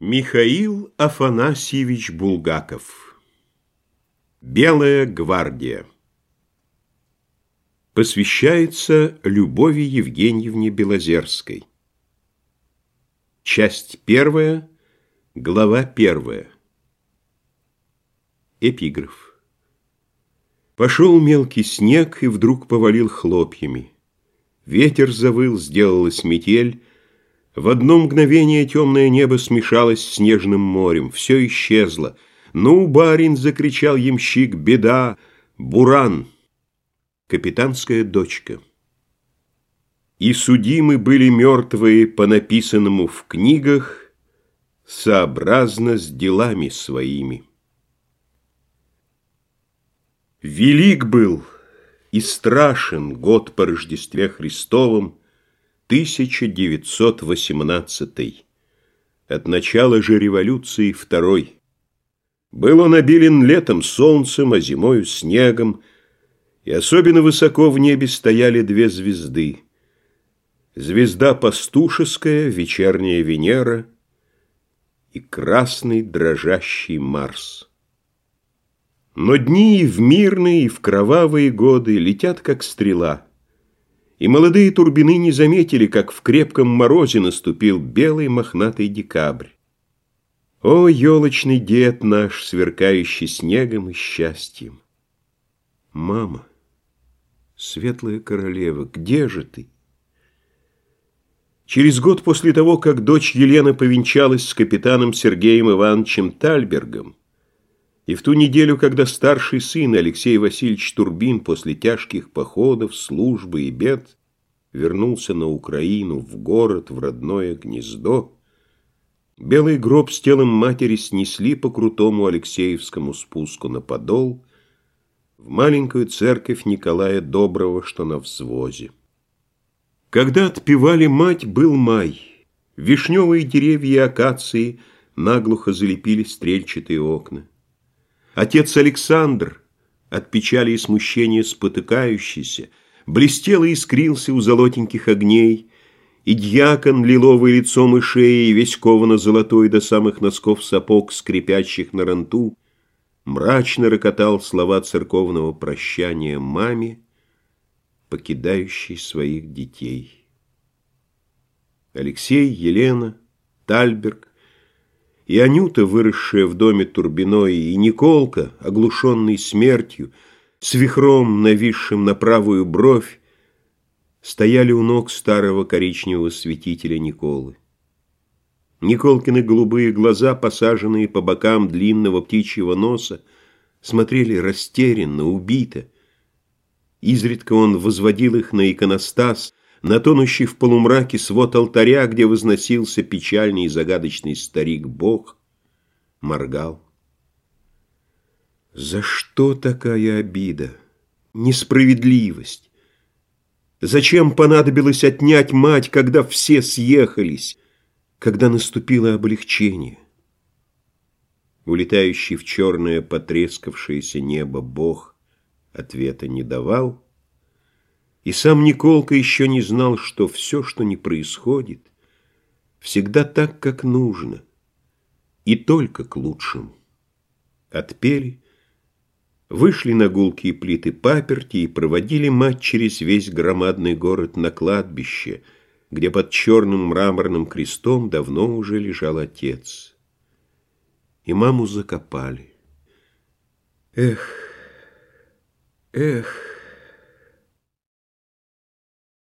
Михаил Афанасьевич Булгаков. Белая гвардия. Посвящается Любови Евгеньевне Белозерской. Часть первая, глава первая. Эпиграф. Пошел мелкий снег и вдруг повалил хлопьями. Ветер завыл, сделалась метель, в одно мгновение темное небо смешалось с снежным морем, все исчезло. «Ну, барин!» — закричал ямщик, «беда! Буран!» Капитанская дочка. И судимы были мертвые по написанному в книгах сообразно с делами своими. Велик был и страшен год по Рождестве Христовом, 1918. От начала же революции второй. Был он обилен летом солнцем, а зимою снегом, и особенно высоко в небе стояли две звезды. Звезда пастушеская, вечерняя Венера и красный дрожащий Марс. Но дни и в мирные, и в кровавые годы летят, как стрела — и молодые турбины не заметили, как в крепком морозе наступил белый мохнатый декабрь. О, елочный дед наш, сверкающий снегом и счастьем! Мама, светлая королева, где же ты? Через год после того, как дочь Елена повенчалась с капитаном Сергеем Ивановичем Тальбергом, и в ту неделю, когда старший сын Алексей Васильевич Турбин после тяжких походов, службы и бед вернулся на Украину, в город, в родное гнездо, белый гроб с телом матери снесли по крутому Алексеевскому спуску на подол в маленькую церковь Николая Доброго, что на взвозе. Когда отпевали мать, был май. Вишневые деревья и акации наглухо залепили стрельчатые окна. Отец Александр, от печали и смущения спотыкающийся, блестел и искрился у золотеньких огней, и дьякон, лиловый лицом и шеей, весь ковано-золотой до самых носков сапог, скрипящих на ранту, мрачно рокотал слова церковного прощания маме, покидающей своих детей. Алексей, Елена, Тальберг, и Анюта, выросшая в доме Турбиной, и Николка, оглушенный смертью, с вихром, нависшим на правую бровь, стояли у ног старого коричневого святителя Николы. Николкины голубые глаза, посаженные по бокам длинного птичьего носа, смотрели растерянно, убито. Изредка он возводил их на иконостас, на тонущий в полумраке свод алтаря, где возносился печальный и загадочный старик-бог, моргал. За что такая обида? Несправедливость? Зачем понадобилось отнять мать, когда все съехались, когда наступило облегчение? Улетающий в черное потрескавшееся небо Бог ответа не давал, и сам Николка еще не знал, что все, что не происходит, всегда так, как нужно, и только к лучшему. Отпели, вышли на гулкие плиты паперти и проводили мать через весь громадный город на кладбище, где под черным мраморным крестом давно уже лежал отец. И маму закопали. Эх, эх...